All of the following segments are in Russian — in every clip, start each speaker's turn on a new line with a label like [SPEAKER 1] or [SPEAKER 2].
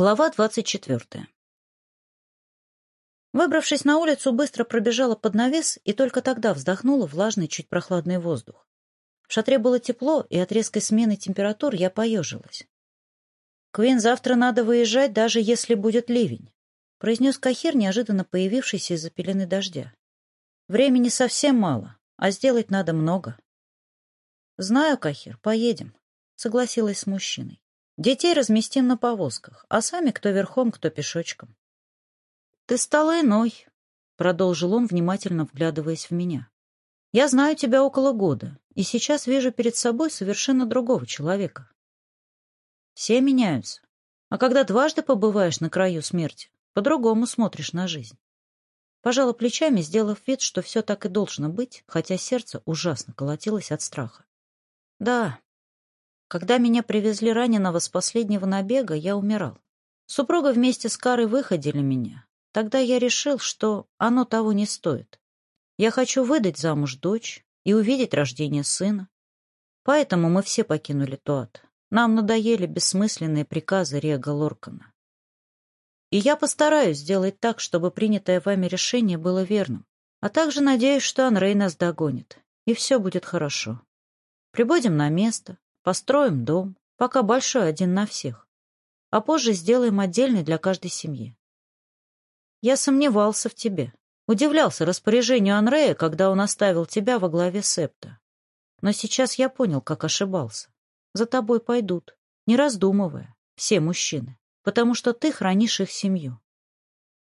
[SPEAKER 1] Глава двадцать четвертая. Выбравшись на улицу, быстро пробежала под навес и только тогда вздохнула влажный, чуть прохладный воздух. В шатре было тепло, и от резкой смены температур я поежилась. «Квин, завтра надо выезжать, даже если будет ливень», — произнес Кахир, неожиданно появившийся из-за пелены дождя. «Времени совсем мало, а сделать надо много». «Знаю, Кахир, поедем», — согласилась с мужчиной. Детей разместим на повозках, а сами кто верхом, кто пешочком. — Ты стала иной, — продолжил он, внимательно вглядываясь в меня. — Я знаю тебя около года, и сейчас вижу перед собой совершенно другого человека. Все меняются. А когда дважды побываешь на краю смерти, по-другому смотришь на жизнь. Пожала плечами, сделав вид, что все так и должно быть, хотя сердце ужасно колотилось от страха. Да, когда меня привезли раненого с последнего набега, я умирал. Супруга вместе с Карой выходили меня. Тогда я решил, что оно того не стоит. Я хочу выдать замуж дочь и увидеть рождение сына. Поэтому мы все покинули Туат. Нам надоели бессмысленные приказы Рега Лоркана. И я постараюсь сделать так, чтобы принятое вами решение было верным. А также надеюсь, что Анрей нас догонит, и все будет хорошо. Прибудем на место, Построим дом, пока большой один на всех, а позже сделаем отдельный для каждой семьи. Я сомневался в тебе, удивлялся распоряжению Анрея, когда он оставил тебя во главе септа. Но сейчас я понял, как ошибался. За тобой пойдут, не раздумывая, все мужчины, потому что ты хранишь их семью.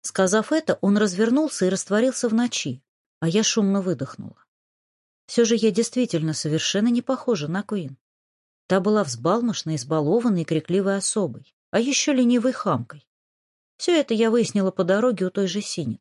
[SPEAKER 1] Сказав это, он развернулся и растворился в ночи, а я шумно выдохнула. Все же я действительно совершенно не похожа на Куин. Та была взбалмошной, избалованной и крикливой особой, а еще ленивой хамкой. Все это я выяснила по дороге у той же Синин.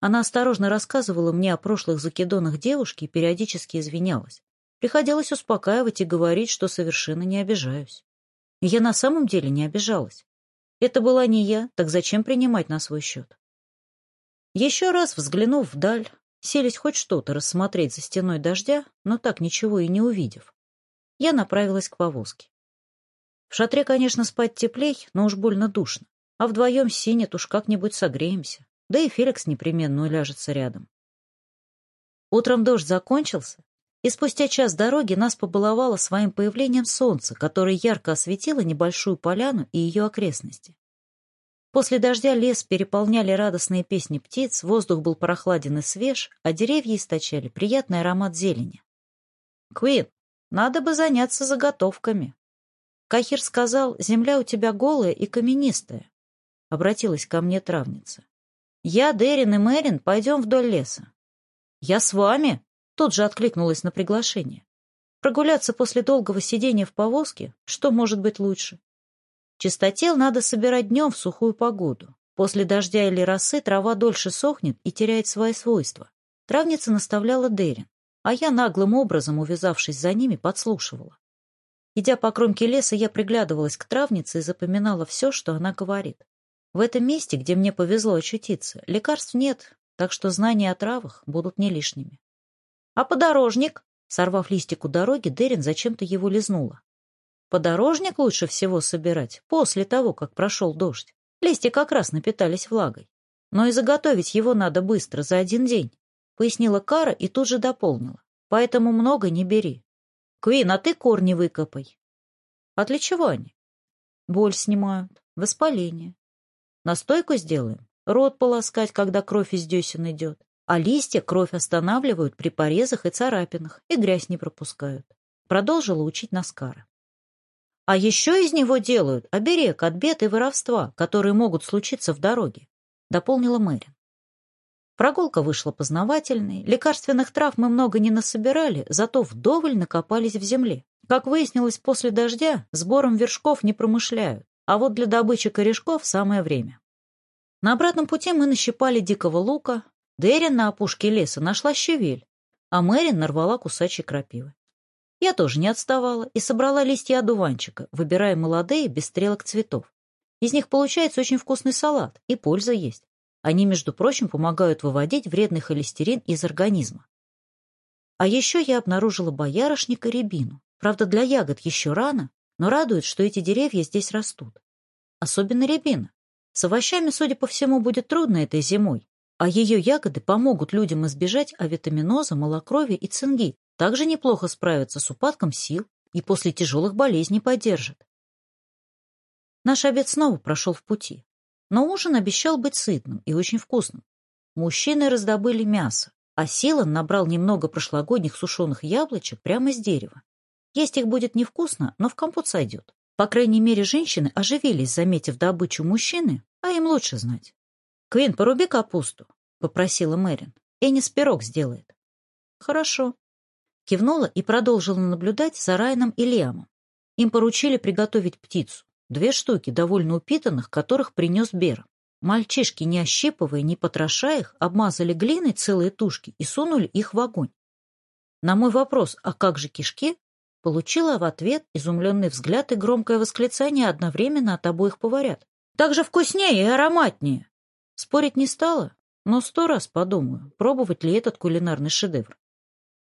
[SPEAKER 1] Она осторожно рассказывала мне о прошлых закидонах девушки и периодически извинялась. Приходилось успокаивать и говорить, что совершенно не обижаюсь. Я на самом деле не обижалась. Это была не я, так зачем принимать на свой счет? Еще раз взглянув вдаль, селись хоть что-то рассмотреть за стеной дождя, но так ничего и не увидев я направилась к повозке. В шатре, конечно, спать теплей, но уж больно душно. А вдвоем с синет уж как-нибудь согреемся. Да и Феликс непременно уляжется рядом. Утром дождь закончился, и спустя час дороги нас побаловало своим появлением солнце, которое ярко осветило небольшую поляну и ее окрестности. После дождя лес переполняли радостные песни птиц, воздух был прохладен и свеж, а деревья источали приятный аромат зелени. «Квин, надо бы заняться заготовками. Кахир сказал, земля у тебя голая и каменистая. Обратилась ко мне травница. Я, Дерин и Мэрин пойдем вдоль леса. Я с вами, тут же откликнулась на приглашение. Прогуляться после долгого сидения в повозке, что может быть лучше? Чистотел надо собирать днем в сухую погоду. После дождя или росы трава дольше сохнет и теряет свои свойства. Травница наставляла Дерин а я наглым образом, увязавшись за ними, подслушивала. Идя по кромке леса, я приглядывалась к травнице и запоминала все, что она говорит. В этом месте, где мне повезло очутиться, лекарств нет, так что знания о травах будут не лишними. «А подорожник?» Сорвав листик у дороги, Дерин зачем-то его лизнула. «Подорожник лучше всего собирать после того, как прошел дождь. Листья как раз напитались влагой. Но и заготовить его надо быстро, за один день пояснила Кара и тут же дополнила. Поэтому много не бери. Квин, а ты корни выкопай. А для чего они? Боль снимают, воспаление. Настойку сделаем, рот полоскать, когда кровь из десен идет. А листья кровь останавливают при порезах и царапинах, и грязь не пропускают. Продолжила учить Наскара. А еще из него делают оберег от бед и воровства, которые могут случиться в дороге, дополнила Мэрин. Прогулка вышла познавательной, лекарственных трав мы много не насобирали, зато вдоволь накопались в земле. Как выяснилось, после дождя сбором вершков не промышляют, а вот для добычи корешков самое время. На обратном пути мы нащипали дикого лука, Дерин на опушке леса нашла щавель, а Мэри нарвала кусачей крапивы. Я тоже не отставала и собрала листья одуванчика, выбирая молодые, без стрелок цветов. Из них получается очень вкусный салат, и польза есть. Они, между прочим, помогают выводить вредный холестерин из организма. А еще я обнаружила боярышник и рябину. Правда, для ягод еще рано, но радует, что эти деревья здесь растут. Особенно рябина. С овощами, судя по всему, будет трудно этой зимой, а ее ягоды помогут людям избежать авитаминоза, малокровия и цинги, также неплохо справятся с упадком сил и после тяжелых болезней поддержат. Наш обед снова прошел в пути. Но ужин обещал быть сытным и очень вкусным. Мужчины раздобыли мясо, а Силан набрал немного прошлогодних сушеных яблочек прямо с дерева. Есть их будет невкусно, но в компот сойдет. По крайней мере, женщины оживились, заметив добычу мужчины, а им лучше знать. «Квин, поруби капусту», — попросила Мэрин. «Энис пирог сделает». «Хорошо». Кивнула и продолжила наблюдать за Райном и Лиамом. Им поручили приготовить птицу. Две штуки, довольно упитанных, которых принес Бер. Мальчишки, не ощипывая, не потрошая их, обмазали глиной целые тушки и сунули их в огонь. На мой вопрос «А как же кишки?» получила в ответ изумленный взгляд и громкое восклицание одновременно от обоих поварят. «Так же вкуснее и ароматнее!» Спорить не стала, но сто раз подумаю, пробовать ли этот кулинарный шедевр.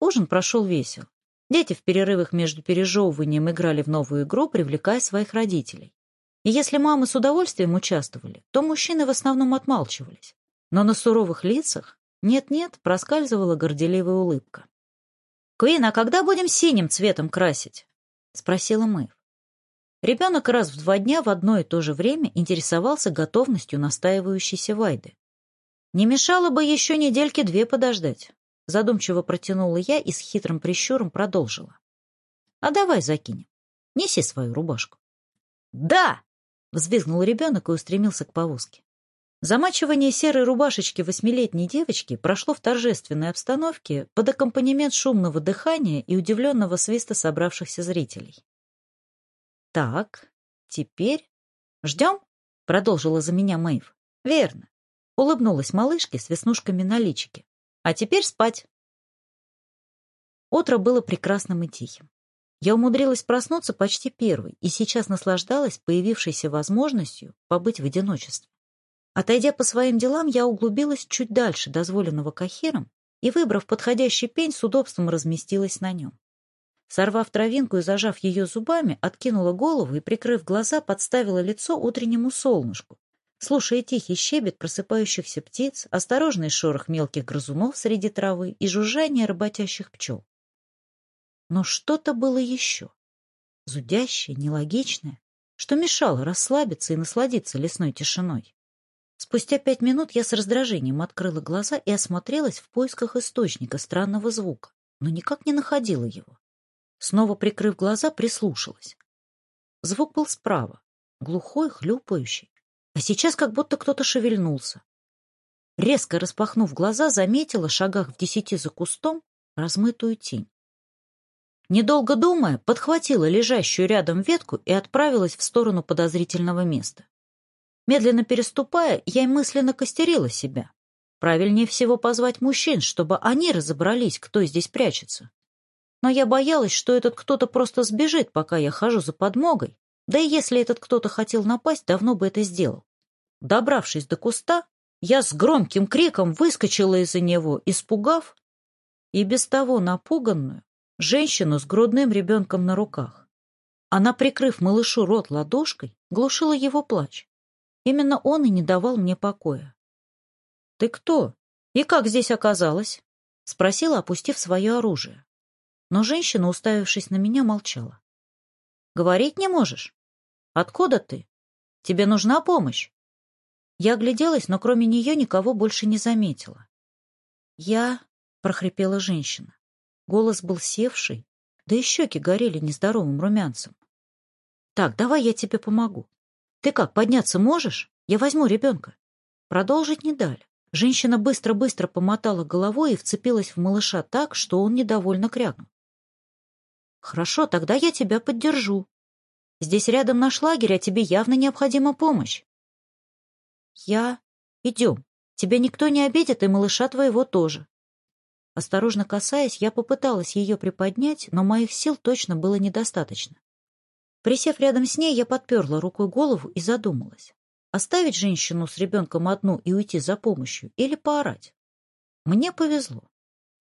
[SPEAKER 1] Ужин прошел весело. Дети в перерывах между пережевыванием играли в новую игру, привлекая своих родителей. И если мамы с удовольствием участвовали, то мужчины в основном отмалчивались. Но на суровых лицах нет-нет проскальзывала горделивая улыбка. «Куин, а когда будем синим цветом красить?» — спросила Мэйв. Ребенок раз в два дня в одно и то же время интересовался готовностью настаивающейся Вайды. Не мешало бы еще недельки две подождать. Задумчиво протянула я и с хитрым прищуром продолжила. «А давай закинем. Неси свою рубашку». «Да!» — взвизгнул ребенок и устремился к повозке. Замачивание серой рубашечки восьмилетней девочки прошло в торжественной обстановке под аккомпанемент шумного дыхания и удивленного свиста собравшихся зрителей. «Так, теперь... Ждем?» — продолжила за меня Мэйв. «Верно», — улыбнулась малышке с веснушками на личике. А теперь спать. Утро было прекрасным и тихим. Я умудрилась проснуться почти первой и сейчас наслаждалась появившейся возможностью побыть в одиночестве. Отойдя по своим делам, я углубилась чуть дальше дозволенного кахиром и, выбрав подходящий пень, с удобством разместилась на нем. Сорвав травинку и зажав ее зубами, откинула голову и, прикрыв глаза, подставила лицо утреннему солнышку, слушая тихий щебет просыпающихся птиц, осторожный шорох мелких грызунов среди травы и жужжание работящих пчел. Но что-то было еще, зудящее, нелогичное, что мешало расслабиться и насладиться лесной тишиной. Спустя пять минут я с раздражением открыла глаза и осмотрелась в поисках источника странного звука, но никак не находила его. Снова прикрыв глаза, прислушалась. Звук был справа, глухой, хлюпающий, а сейчас как будто кто-то шевельнулся. Резко распахнув глаза, заметила в шагах в десяти за кустом размытую тень. Недолго думая, подхватила лежащую рядом ветку и отправилась в сторону подозрительного места. Медленно переступая, я мысленно костерила себя. Правильнее всего позвать мужчин, чтобы они разобрались, кто здесь прячется. Но я боялась, что этот кто-то просто сбежит, пока я хожу за подмогой, да и если этот кто-то хотел напасть, давно бы это сделал. Добравшись до куста, я с громким криком выскочила из-за него, испугав и без того напуганную женщину с грудным ребенком на руках. Она, прикрыв малышу рот ладошкой, глушила его плач. Именно он и не давал мне покоя. «Ты кто? И как здесь оказалась?» — спросила, опустив свое оружие. Но женщина, уставившись на меня, молчала. «Говорить не можешь? Откуда ты? Тебе нужна помощь?» Я огляделась, но кроме нее никого больше не заметила. «Я...» — прохрипела женщина. Голос был севший, да и щеки горели нездоровым румянцем. «Так, давай я тебе помогу. Ты как, подняться можешь? Я возьму ребенка». Продолжить не дали. Женщина быстро-быстро помотала головой и вцепилась в малыша так, что он недовольно крякнул. «Хорошо, тогда я тебя поддержу. Здесь рядом наш лагерь, а тебе явно необходима помощь. «Я... Идем. Тебя никто не обидит, и малыша твоего тоже». Осторожно касаясь, я попыталась ее приподнять, но моих сил точно было недостаточно. Присев рядом с ней, я подперла рукой голову и задумалась. Оставить женщину с ребенком одну и уйти за помощью или поорать? Мне повезло.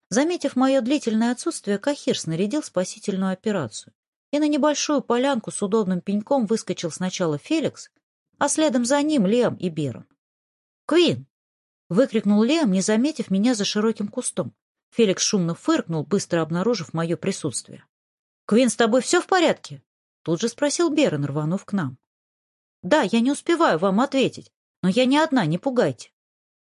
[SPEAKER 1] Заметив мое длительное отсутствие, Кахир снарядил спасительную операцию. И на небольшую полянку с удобным пеньком выскочил сначала Феликс, а следом за ним Лем и Берн. «Квин!» — выкрикнул Лем, не заметив меня за широким кустом. Феликс шумно фыркнул, быстро обнаружив мое присутствие. «Квин, с тобой все в порядке?» — тут же спросил Берн, рванув к нам. «Да, я не успеваю вам ответить, но я не одна, не пугайте».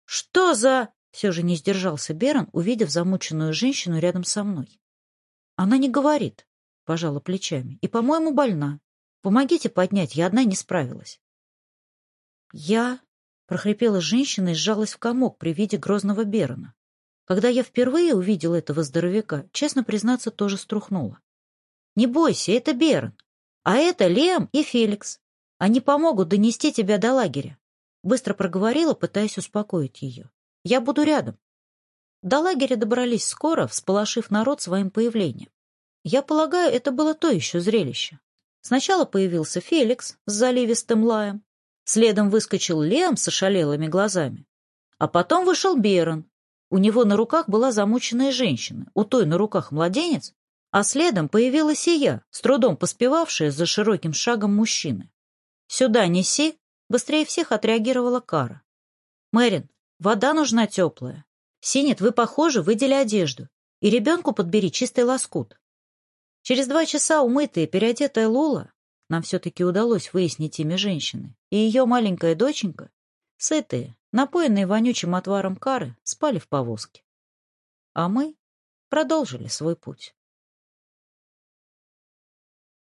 [SPEAKER 1] «Что за...» — все же не сдержался Берн, увидев замученную женщину рядом со мной. «Она не говорит», — пожала плечами, — «и, по-моему, больна. Помогите поднять, я одна не справилась». «Я...» — прохрипела женщина и сжалась в комок при виде грозного Берона. Когда я впервые увидела этого здоровяка, честно признаться, тоже струхнула. «Не бойся, это Берн. А это Лем и Феликс. Они помогут донести тебя до лагеря». Быстро проговорила, пытаясь успокоить ее. «Я буду рядом». До лагеря добрались скоро, всполошив народ своим появлением. Я полагаю, это было то еще зрелище. Сначала появился Феликс с заливистым лаем, Следом выскочил Лем с ошалелыми глазами. А потом вышел Берон. У него на руках была замученная женщина, у той на руках младенец, а следом появилась и я, с трудом поспевавшая за широким шагом мужчины. «Сюда неси!» — быстрее всех отреагировала Кара. «Мэрин, вода нужна теплая. Синет, вы, похоже, выдели одежду. И ребенку подбери чистый лоскут». Через два часа умытая и переодетая Лола нам все-таки удалось выяснить имя женщины. И ее маленькая доченька, сытые, напоенные вонючим отваром кары, спали в повозке. А мы продолжили свой путь.